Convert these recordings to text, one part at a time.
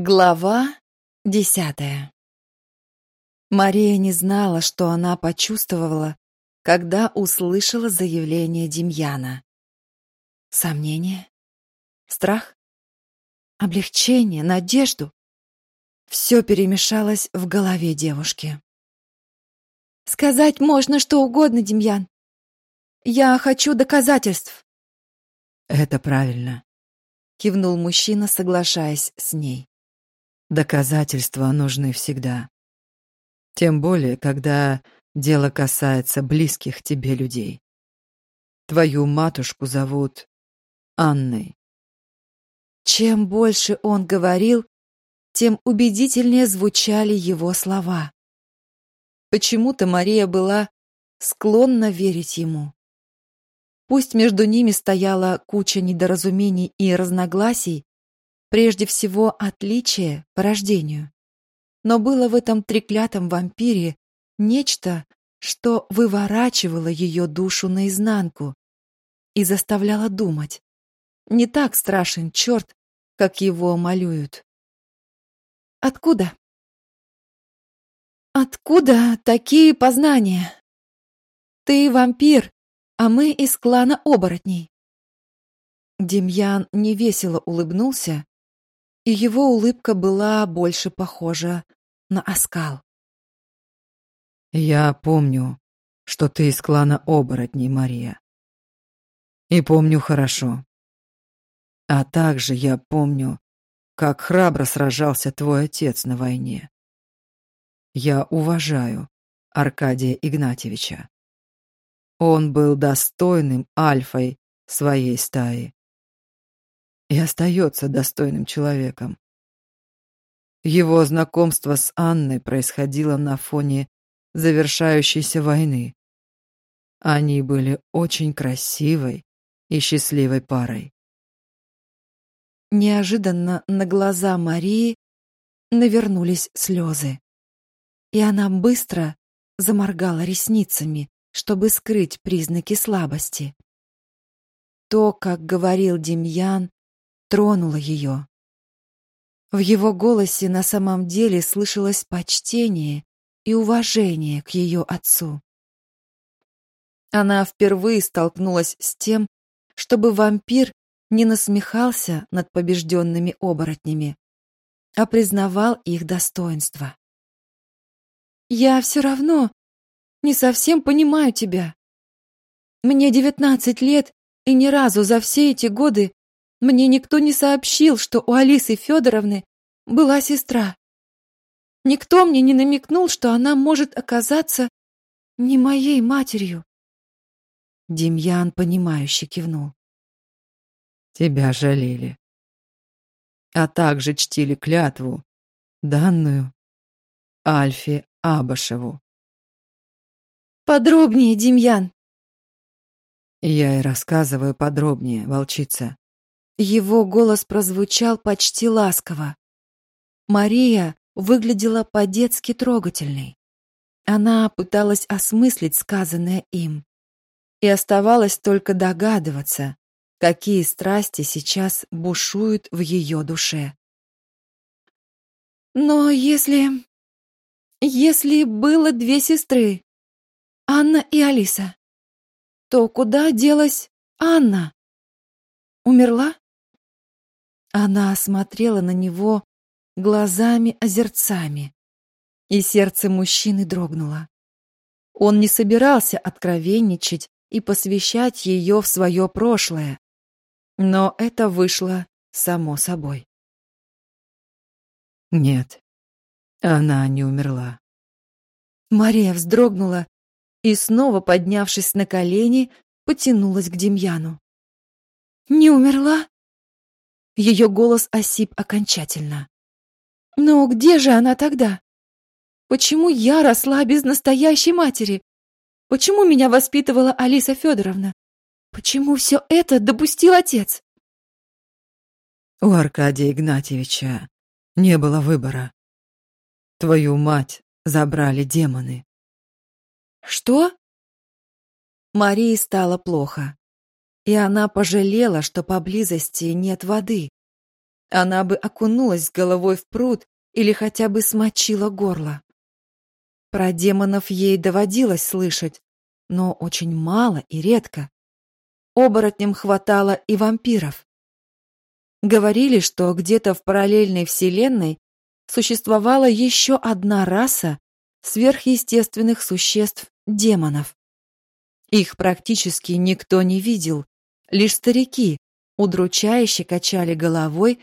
Глава десятая Мария не знала, что она почувствовала, когда услышала заявление Демьяна. Сомнение? Страх? Облегчение? Надежду? Все перемешалось в голове девушки. «Сказать можно что угодно, Демьян. Я хочу доказательств». «Это правильно», — кивнул мужчина, соглашаясь с ней. Доказательства нужны всегда. Тем более, когда дело касается близких тебе людей. Твою матушку зовут Анной. Чем больше он говорил, тем убедительнее звучали его слова. Почему-то Мария была склонна верить ему. Пусть между ними стояла куча недоразумений и разногласий, Прежде всего, отличие по рождению. Но было в этом треклятом вампире нечто, что выворачивало ее душу наизнанку и заставляло думать. Не так страшен черт, как его малюют. Откуда? Откуда такие познания? Ты вампир, а мы из клана оборотней. Демьян невесело улыбнулся, и его улыбка была больше похожа на оскал. «Я помню, что ты из клана оборотней, Мария. И помню хорошо. А также я помню, как храбро сражался твой отец на войне. Я уважаю Аркадия Игнатьевича. Он был достойным альфой своей стаи и остается достойным человеком. Его знакомство с Анной происходило на фоне завершающейся войны. Они были очень красивой и счастливой парой. Неожиданно на глаза Марии навернулись слезы, и она быстро заморгала ресницами, чтобы скрыть признаки слабости. То, как говорил Демьян, тронуло ее. В его голосе на самом деле слышалось почтение и уважение к ее отцу. Она впервые столкнулась с тем, чтобы вампир не насмехался над побежденными оборотнями, а признавал их достоинство. «Я все равно не совсем понимаю тебя. Мне девятнадцать лет, и ни разу за все эти годы мне никто не сообщил, что у Алисы Федоровны была сестра. Никто мне не намекнул, что она может оказаться не моей матерью. Демьян, понимающе кивнул. Тебя жалели. А также чтили клятву, данную Альфе Абашеву. Подробнее, Демьян. Я и рассказываю подробнее, волчица. Его голос прозвучал почти ласково. Мария выглядела по-детски трогательной. Она пыталась осмыслить сказанное им. И оставалось только догадываться, какие страсти сейчас бушуют в ее душе. Но если... Если было две сестры, Анна и Алиса, то куда делась Анна? Умерла? Она смотрела на него глазами-озерцами, и сердце мужчины дрогнуло. Он не собирался откровенничать и посвящать ее в свое прошлое, но это вышло само собой. Нет, она не умерла. Мария вздрогнула и, снова поднявшись на колени, потянулась к Демьяну. «Не умерла?» Ее голос осип окончательно. Но где же она тогда? Почему я росла без настоящей матери? Почему меня воспитывала Алиса Федоровна? Почему все это допустил отец? У Аркадия Игнатьевича не было выбора. Твою мать забрали демоны. Что? Марии стало плохо и она пожалела, что поблизости нет воды. она бы окунулась головой в пруд или хотя бы смочила горло. Про демонов ей доводилось слышать, но очень мало и редко. Оборотням хватало и вампиров. Говорили, что где-то в параллельной вселенной существовала еще одна раса сверхъестественных существ – демонов. Их практически никто не видел, лишь старики удручающе качали головой,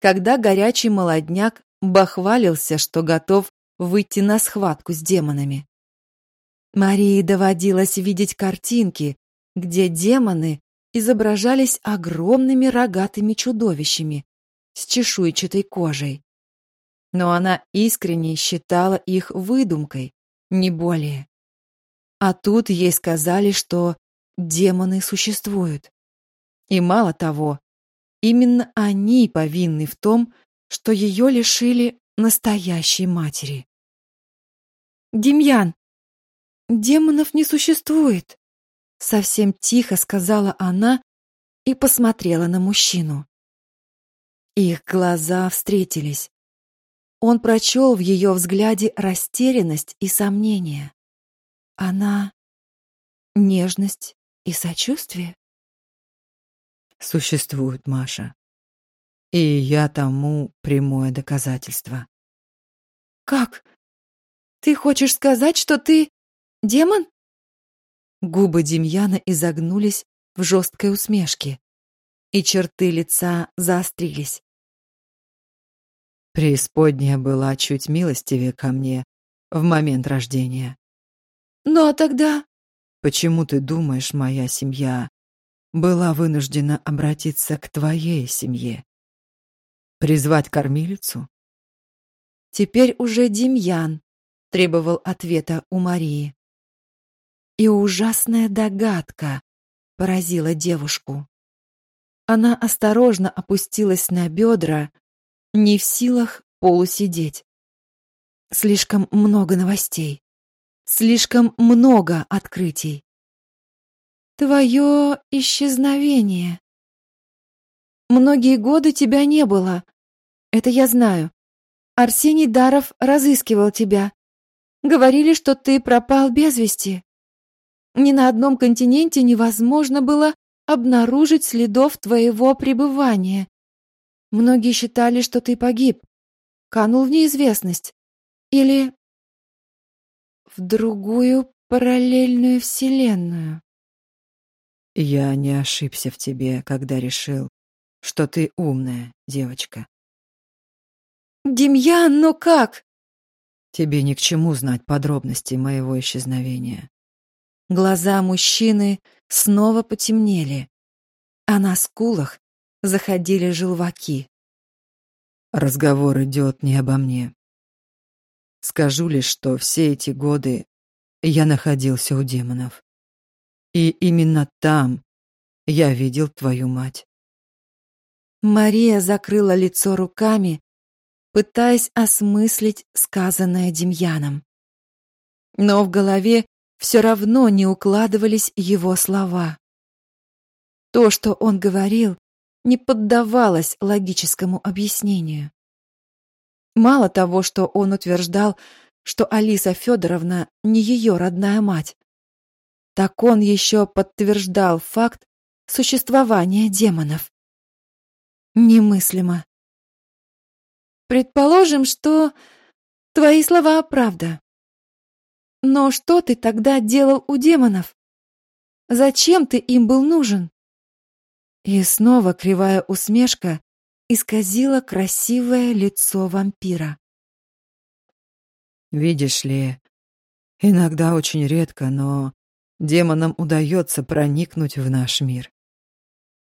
когда горячий молодняк бахвалился, что готов выйти на схватку с демонами. Марии доводилось видеть картинки, где демоны изображались огромными рогатыми чудовищами с чешуйчатой кожей. Но она искренне считала их выдумкой, не более. А тут ей сказали, что демоны существуют. И мало того, именно они повинны в том, что ее лишили настоящей матери. «Демьян, демонов не существует», — совсем тихо сказала она и посмотрела на мужчину. Их глаза встретились. Он прочел в ее взгляде растерянность и сомнение. Она нежность и сочувствие? Существует, Маша. И я тому прямое доказательство. Как? Ты хочешь сказать, что ты демон? Губы Демьяна изогнулись в жесткой усмешке, и черты лица заострились. Преисподняя была чуть милостивее ко мне в момент рождения. Ну а тогда... Почему ты думаешь, моя семья была вынуждена обратиться к твоей семье? Призвать кормилицу? Теперь уже Демьян требовал ответа у Марии. И ужасная догадка поразила девушку. Она осторожно опустилась на бедра, не в силах полусидеть. Слишком много новостей. Слишком много открытий. Твое исчезновение. Многие годы тебя не было. Это я знаю. Арсений Даров разыскивал тебя. Говорили, что ты пропал без вести. Ни на одном континенте невозможно было обнаружить следов твоего пребывания. Многие считали, что ты погиб, канул в неизвестность. Или в другую параллельную вселенную. Я не ошибся в тебе, когда решил, что ты умная девочка. Демьян, но как? Тебе ни к чему знать подробности моего исчезновения. Глаза мужчины снова потемнели, а на скулах заходили желваки. Разговор идет не обо мне. Скажу лишь, что все эти годы я находился у демонов. И именно там я видел твою мать. Мария закрыла лицо руками, пытаясь осмыслить сказанное Демьяном. Но в голове все равно не укладывались его слова. То, что он говорил, не поддавалось логическому объяснению. Мало того, что он утверждал, что Алиса Федоровна не ее родная мать, так он еще подтверждал факт существования демонов. Немыслимо. Предположим, что твои слова правда. Но что ты тогда делал у демонов? Зачем ты им был нужен? И снова кривая усмешка исказила красивое лицо вампира. Видишь ли, иногда очень редко, но демонам удается проникнуть в наш мир.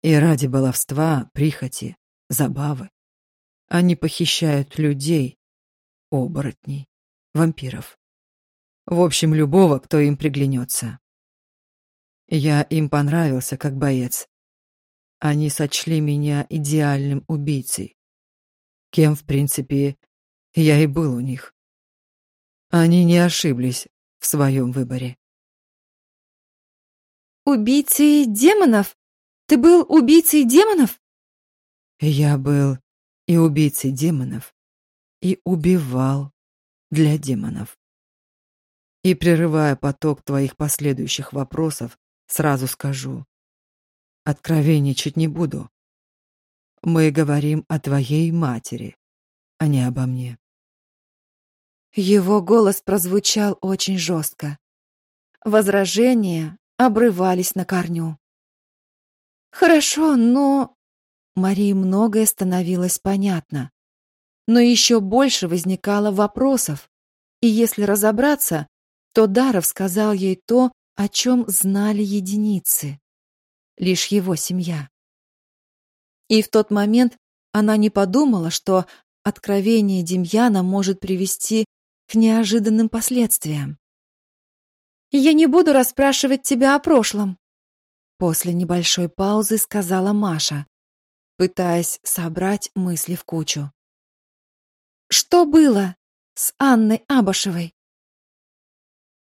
И ради баловства, прихоти, забавы они похищают людей, оборотней, вампиров. В общем, любого, кто им приглянется. Я им понравился как боец, они сочли меня идеальным убийцей. Кем, в принципе, я и был у них. Они не ошиблись в своем выборе. Убийцей демонов? Ты был убийцей демонов? Я был и убийцей демонов, и убивал для демонов. И прерывая поток твоих последующих вопросов, сразу скажу. Откровенничать не буду. Мы говорим о твоей матери, а не обо мне. Его голос прозвучал очень жестко. Возражения обрывались на корню. Хорошо, но Марии многое становилось понятно. Но еще больше возникало вопросов. И если разобраться, то Даров сказал ей то, о чем знали единицы. Лишь его семья. И в тот момент она не подумала, что откровение Демьяна может привести к неожиданным последствиям. «Я не буду расспрашивать тебя о прошлом», — после небольшой паузы сказала Маша, пытаясь собрать мысли в кучу. «Что было с Анной Абашевой?»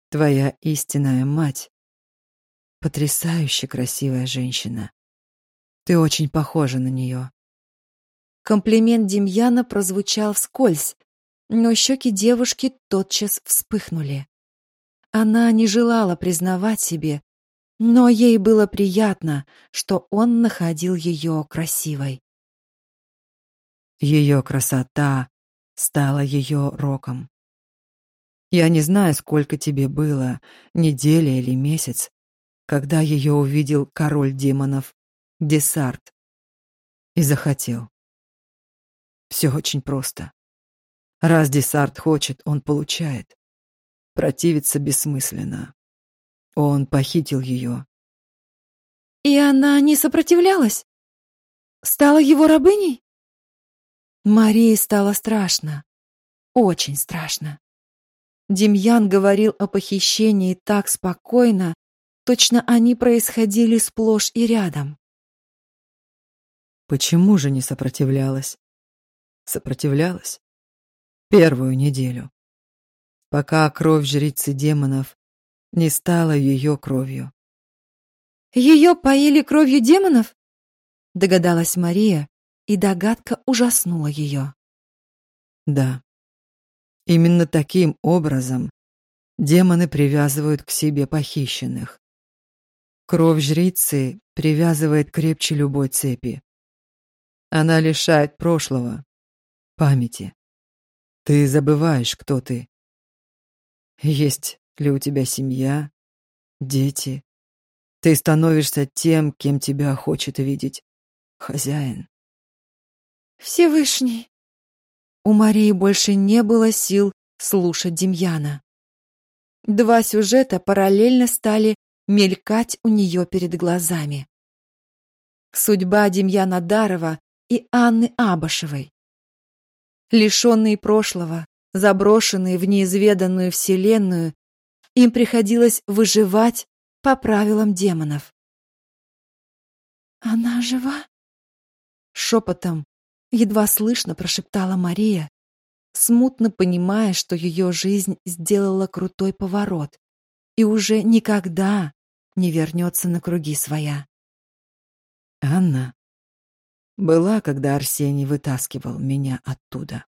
«Твоя истинная мать — потрясающе красивая женщина. Ты очень похожа на нее». Комплимент Демьяна прозвучал вскользь, но щеки девушки тотчас вспыхнули. Она не желала признавать себе, но ей было приятно, что он находил ее красивой. Ее красота стала ее роком. Я не знаю, сколько тебе было, неделя или месяц, когда ее увидел король демонов Десарт и захотел. Все очень просто. Раз Десарт хочет, он получает. Противиться бессмысленно. Он похитил ее. И она не сопротивлялась? Стала его рабыней? Марии стало страшно. Очень страшно. Демьян говорил о похищении так спокойно, точно они происходили сплошь и рядом. Почему же не сопротивлялась? Сопротивлялась. Первую неделю. Пока кровь жрицы демонов не стала ее кровью. Ее поили кровью демонов? Догадалась Мария, и догадка ужаснула ее. Да. Именно таким образом демоны привязывают к себе похищенных. Кровь жрицы привязывает крепче любой цепи. Она лишает прошлого, памяти. Ты забываешь, кто ты. Есть ли у тебя семья, дети? Ты становишься тем, кем тебя хочет видеть хозяин. Всевышний. У Марии больше не было сил слушать Демьяна. Два сюжета параллельно стали мелькать у нее перед глазами. Судьба Демьяна Дарова и Анны Абашевой. Лишенные прошлого, заброшенные в неизведанную вселенную, им приходилось выживать по правилам демонов. «Она жива?» Шепотом, едва слышно прошептала Мария, смутно понимая, что ее жизнь сделала крутой поворот и уже никогда не вернется на круги своя. Анна была, когда Арсений вытаскивал меня оттуда.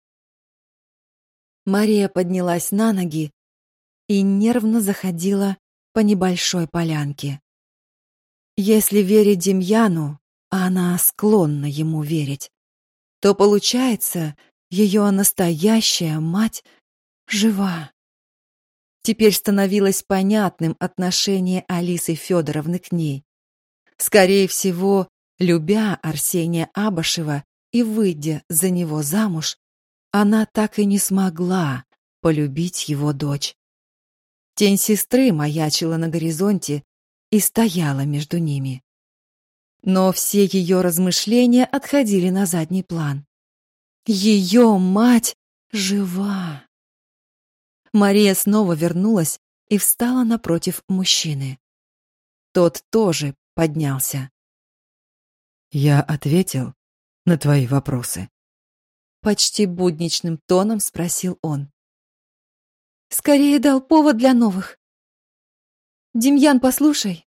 Мария поднялась на ноги и нервно заходила по небольшой полянке. Если верить Демьяну, а она склонна ему верить, то получается, ее настоящая мать жива. Теперь становилось понятным отношение Алисы Федоровны к ней. Скорее всего, любя Арсения Абашева и выйдя за него замуж, она так и не смогла полюбить его дочь. Тень сестры маячила на горизонте и стояла между ними. Но все ее размышления отходили на задний план. Ее мать жива. Мария снова вернулась и встала напротив мужчины. Тот тоже поднялся. Я ответил на твои вопросы. Почти будничным тоном спросил он. Скорее дал повод для новых. Демьян, послушай.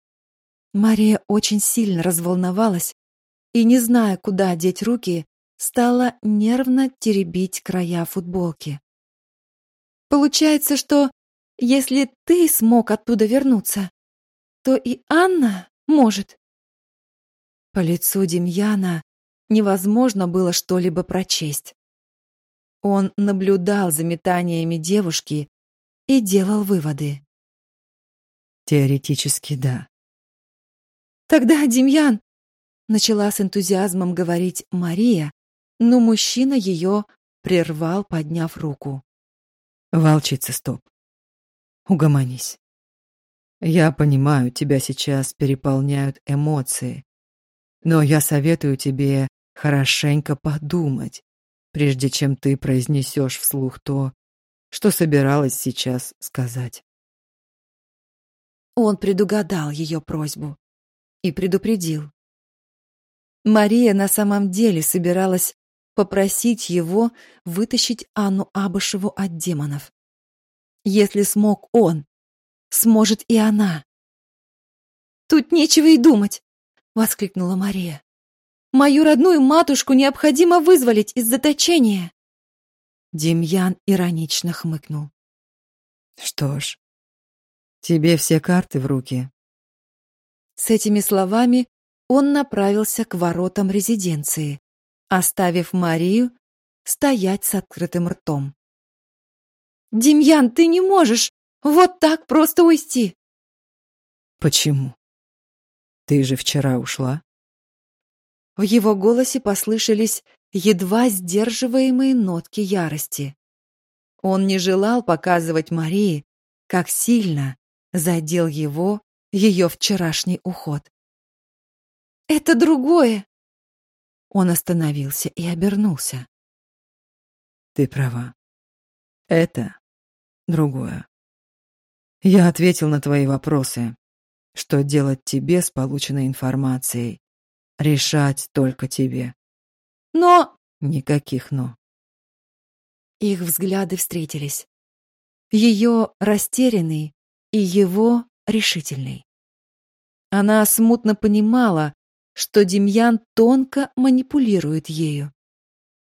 Мария очень сильно разволновалась и, не зная, куда деть руки, стала нервно теребить края футболки. Получается, что если ты смог оттуда вернуться, то и Анна может. По лицу Демьяна невозможно было что-либо прочесть. Он наблюдал за метаниями девушки и делал выводы. Теоретически, да. Тогда, Демьян, начала с энтузиазмом говорить Мария, но мужчина ее прервал, подняв руку. Волчица, стоп. Угомонись. Я понимаю, тебя сейчас переполняют эмоции, но я советую тебе хорошенько подумать, прежде чем ты произнесешь вслух то, что собиралась сейчас сказать. Он предугадал ее просьбу и предупредил. Мария на самом деле собиралась попросить его вытащить Анну Абышеву от демонов. Если смог он, сможет и она. «Тут нечего и думать!» — воскликнула Мария. «Мою родную матушку необходимо вызволить из заточения!» Демьян иронично хмыкнул. «Что ж, тебе все карты в руки». С этими словами он направился к воротам резиденции, оставив Марию стоять с открытым ртом. «Демьян, ты не можешь вот так просто уйти!» «Почему? Ты же вчера ушла?» В его голосе послышались едва сдерживаемые нотки ярости. Он не желал показывать Марии, как сильно задел его ее вчерашний уход. «Это другое!» Он остановился и обернулся. «Ты права. Это другое. Я ответил на твои вопросы. Что делать тебе с полученной информацией? Решать только тебе. Но... Никаких «но». Их взгляды встретились. Ее растерянный и его решительный. Она смутно понимала, что Демьян тонко манипулирует ею.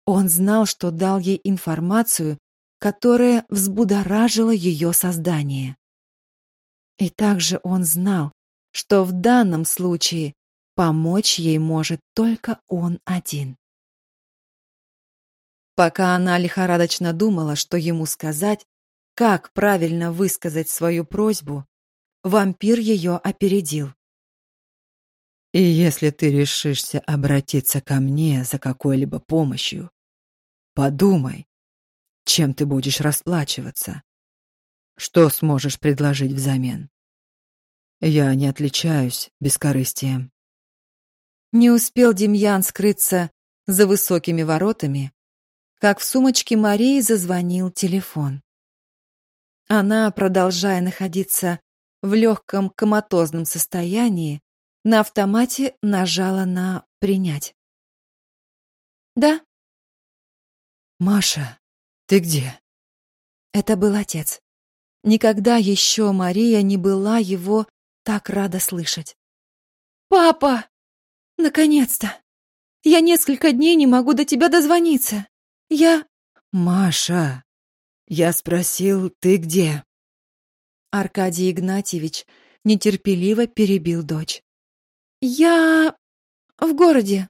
Он знал, что дал ей информацию, которая взбудоражила ее создание. И также он знал, что в данном случае помочь ей может только он один. Пока она лихорадочно думала, что ему сказать, как правильно высказать свою просьбу, вампир ее опередил. И если ты решишься обратиться ко мне за какой-либо помощью, подумай, чем ты будешь расплачиваться. Что сможешь предложить взамен? Я не отличаюсь бескорыстием. Не успел Демьян скрыться за высокими воротами, как в сумочке Марии зазвонил телефон. Она, продолжая находиться в легком коматозном состоянии, на автомате нажала на «принять». «Да». «Маша, ты где?» Это был отец. Никогда еще Мария не была его так рада слышать. «Папа! Наконец-то! Я несколько дней не могу до тебя дозвониться. Я...» «Маша, я спросил, ты где?» Аркадий Игнатьевич нетерпеливо перебил дочь. «Я... в городе».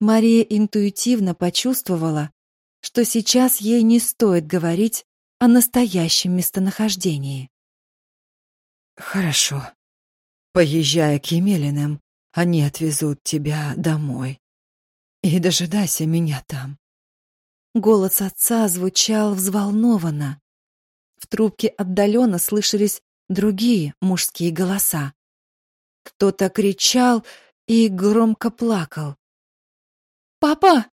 Мария интуитивно почувствовала, что сейчас ей не стоит говорить о настоящем местонахождении. «Хорошо. Поезжай к Емелиным, они отвезут тебя домой. И дожидайся меня там». Голос отца звучал взволнованно. В трубке отдаленно слышались другие мужские голоса. Кто-то кричал и громко плакал. «Папа,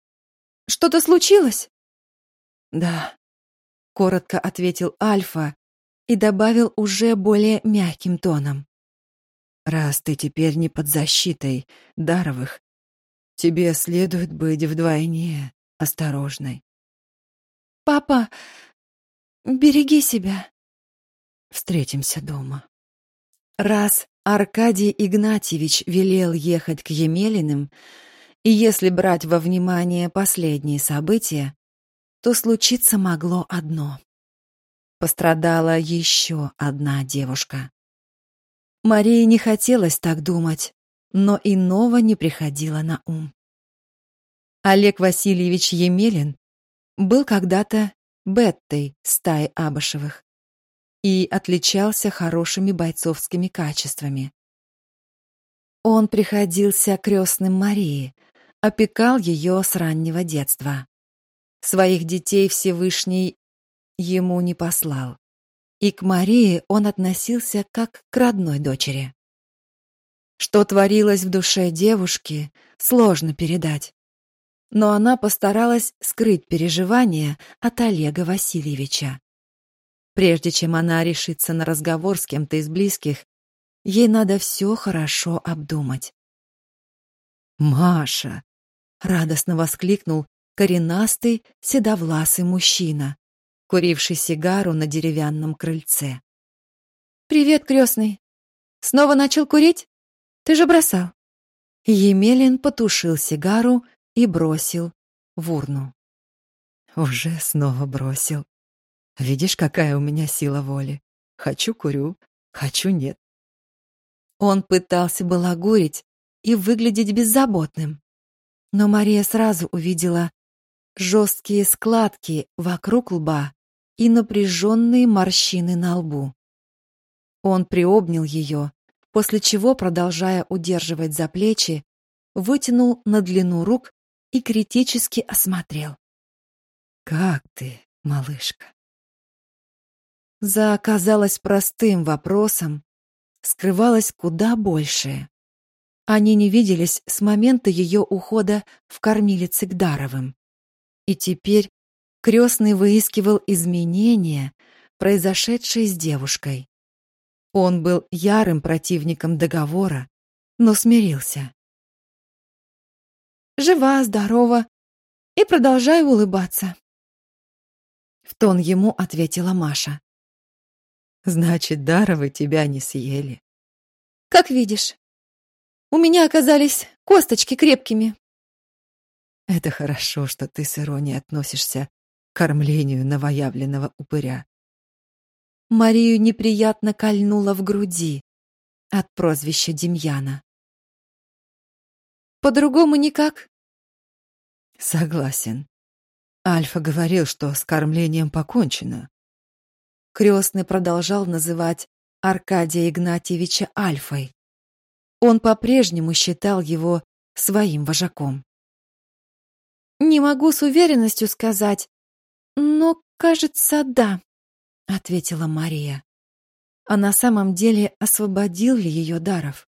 что-то случилось?» «Да», — коротко ответил Альфа и добавил уже более мягким тоном. «Раз ты теперь не под защитой Даровых, тебе следует быть вдвойне осторожной». «Папа, береги себя». «Встретимся дома». Раз Аркадий Игнатьевич велел ехать к Емелиным, И если брать во внимание последние события, то случиться могло одно. Пострадала еще одна девушка. Марии не хотелось так думать, но иного не приходило на ум. Олег Васильевич Емелин был когда-то Беттой стаи Абышевых и отличался хорошими бойцовскими качествами. Он приходился крестным Марии, опекал ее с раннего детства. Своих детей Всевышний ему не послал, и к Марии он относился как к родной дочери. Что творилось в душе девушки, сложно передать. Но она постаралась скрыть переживания от Олега Васильевича. Прежде чем она решится на разговор с кем-то из близких, ей надо все хорошо обдумать. «Маша!» — радостно воскликнул коренастый, седовласый мужчина, куривший сигару на деревянном крыльце. «Привет, крестный. Снова начал курить? Ты же бросал». Емелин потушил сигару и бросил в урну. «Уже снова бросил. Видишь, какая у меня сила воли. Хочу — курю, хочу — нет». Он пытался балагурить и выглядеть беззаботным. Но Мария сразу увидела жесткие складки вокруг лба и напряженные морщины на лбу. Он приобнял ее, после чего, продолжая удерживать за плечи, вытянул на длину рук и критически осмотрел. «Как ты, малышка?» За, казалось, простым вопросом скрывалось куда большее. Они не виделись с момента ее ухода в кормилице к Даровым. И теперь крестный выискивал изменения, произошедшие с девушкой. Он был ярым противником договора, но смирился. Жива, здорова и продолжаю улыбаться. В тон ему ответила Маша. Значит, Даровы тебя не съели. Как видишь. У меня оказались косточки крепкими. Это хорошо, что ты с иронией относишься кормлению новоявленного упыря. Марию неприятно кольнуло в груди от прозвища Демьяна. По-другому никак. Согласен. Альфа говорил, что с кормлением покончено. Крестный продолжал называть Аркадия Игнатьевича Альфой. Он по-прежнему считал его своим вожаком. «Не могу с уверенностью сказать, но, кажется, да», — ответила Мария. А на самом деле освободил ли ее Даров?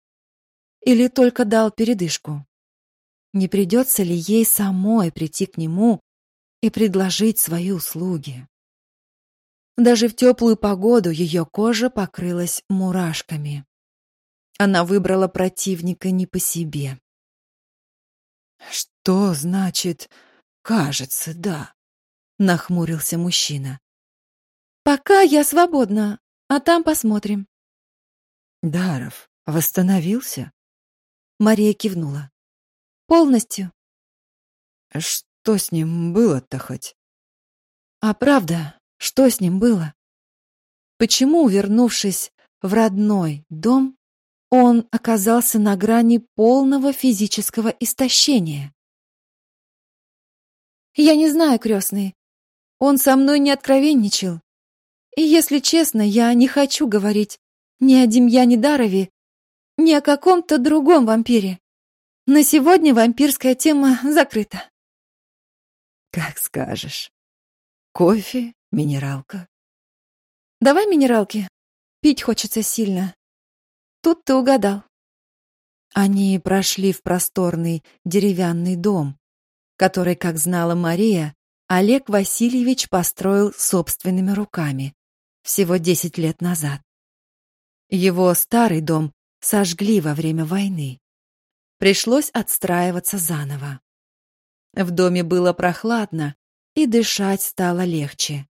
Или только дал передышку? Не придется ли ей самой прийти к нему и предложить свои услуги? Даже в теплую погоду ее кожа покрылась мурашками. Она выбрала противника не по себе. Что значит «кажется, да»? Нахмурился мужчина. Пока я свободна, а там посмотрим. Даров восстановился? Мария кивнула. Полностью. Что с ним было-то хоть? А правда, что с ним было? Почему, вернувшись в родной дом, он оказался на грани полного физического истощения? Я не знаю, крестный. Он со мной не откровенничал. И, если честно, я не хочу говорить ни о Демьяне Дарове, ни о каком-то другом вампире. На сегодня вампирская тема закрыта. Как скажешь. Кофе, минералка. Давай минералки. Пить хочется сильно. Тут ты угадал. Они прошли в просторный деревянный дом, который, как знала Мария, Олег Васильевич построил собственными руками всего 10 лет назад. Его старый дом сожгли во время войны. Пришлось отстраиваться заново. В доме было прохладно, и дышать стало легче.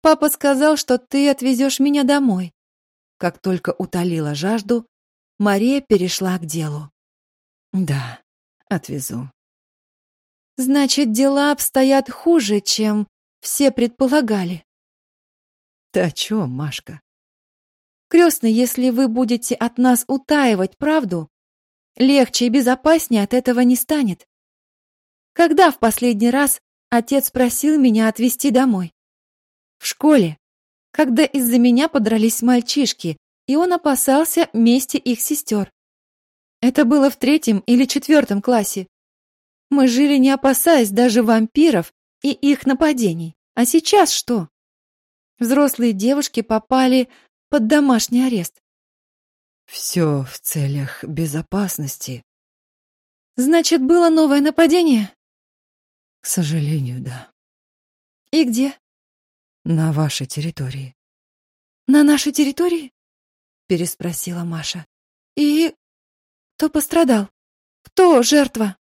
«Папа сказал, что ты отвезешь меня домой». Как только утолила жажду, Мария перешла к делу. «Да, Отвезу. Значит, дела обстоят хуже, чем все предполагали. Ты о чем, Машка? Крестный, если вы будете от нас утаивать правду, легче и безопаснее от этого не станет. Когда в последний раз отец просил меня отвезти домой? В школе, когда из-за меня подрались мальчишки, и он опасался мести их сестер. Это было в третьем или четвертом классе. Мы жили не опасаясь даже вампиров и их нападений. А сейчас что? Взрослые девушки попали под домашний арест. Все в целях безопасности. Значит, было новое нападение? К сожалению, да. И где? На вашей территории. На нашей территории? Переспросила Маша. И кто пострадал? Кто жертва?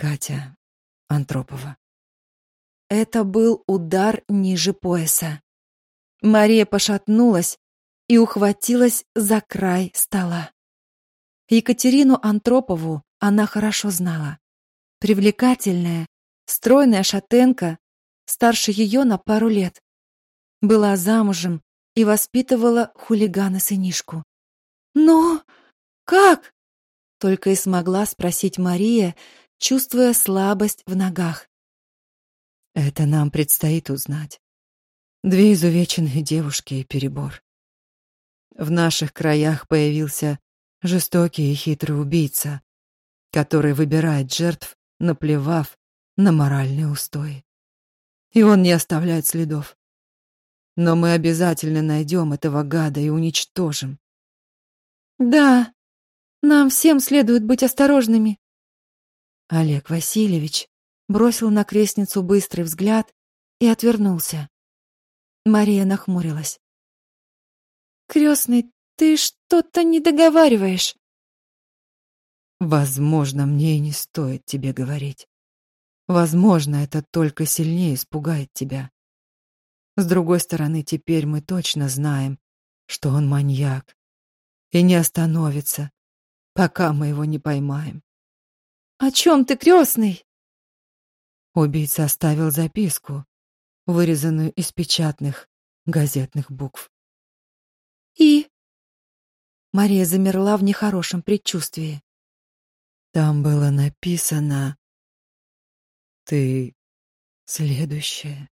Катя Антропова. Это был удар ниже пояса. Мария пошатнулась и ухватилась за край стола. Екатерину Антропову она хорошо знала. Привлекательная, стройная шатенка, старше ее на пару лет. Была замужем и воспитывала хулигана-сынишку. «Но как?» — только и смогла спросить Мария, чувствуя слабость в ногах. «Это нам предстоит узнать. Две изувеченные девушки и перебор. В наших краях появился жестокий и хитрый убийца, который выбирает жертв, наплевав на моральные устои. И он не оставляет следов. Но мы обязательно найдем этого гада и уничтожим. Да, нам всем следует быть осторожными. Олег Васильевич бросил на крестницу быстрый взгляд и отвернулся. Мария нахмурилась. Крестный, ты что-то не договариваешь. Возможно, мне и не стоит тебе говорить. Возможно, это только сильнее испугает тебя. С другой стороны, теперь мы точно знаем, что он маньяк и не остановится, пока мы его не поймаем. О чем ты, крестный? Убийца оставил записку, вырезанную из печатных газетных букв. И Мария замерла в нехорошем предчувствии. Там было написано: "Ты следующая".